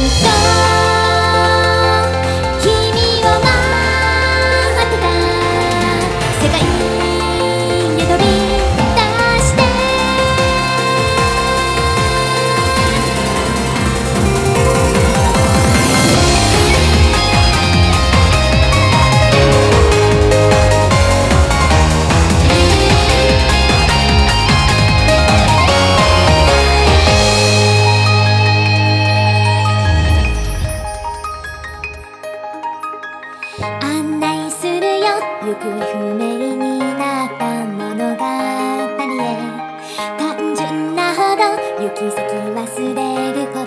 した案内するよ。行方不明になった物語へ。単純なほど行き先忘れること。